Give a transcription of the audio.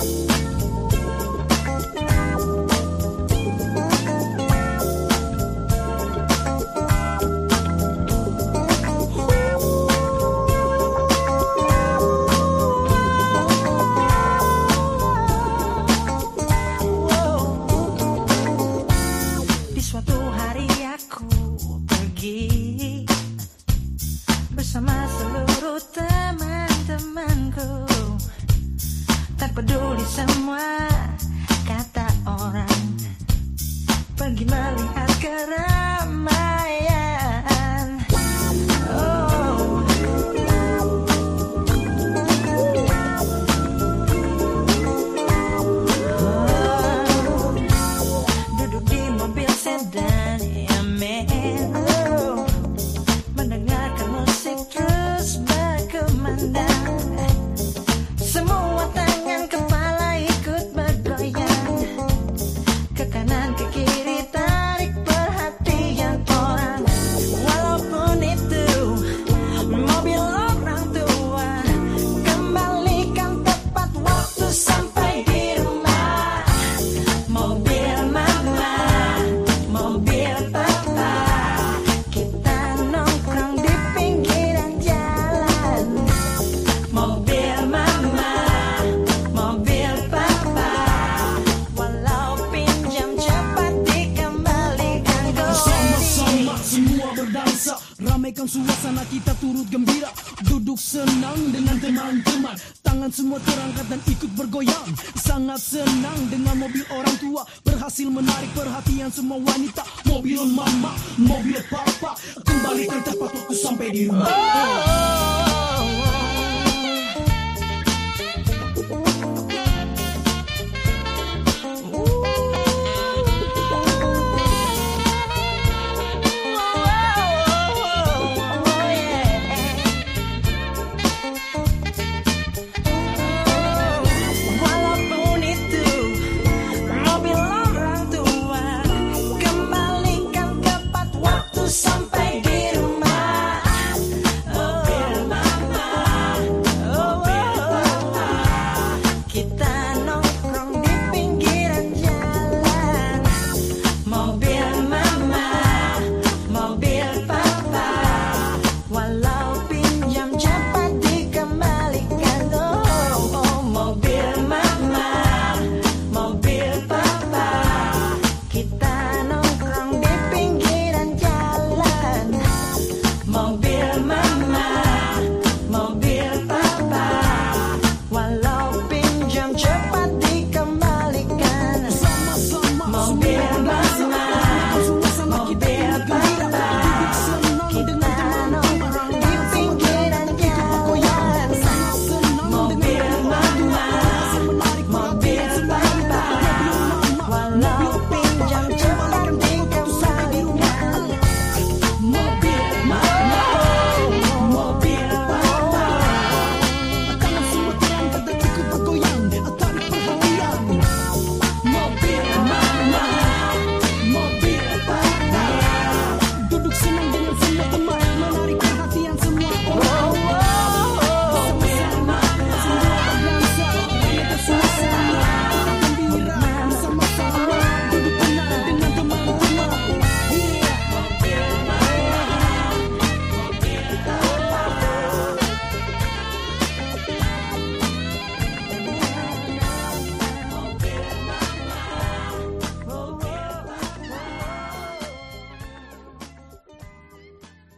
Bye. that. Ramaikan suasana kita turut gembira. Duduk senang dengan teman-teman. Tangan semua terangkat dan ikut bergoyang. Sangat senang dengan mobil orang tua. Berhasil menarik perhatian semua wanita. Mobil mama, mobil papa. Kembalikan tepat waktu sampai di rumah. oh. Listen to my.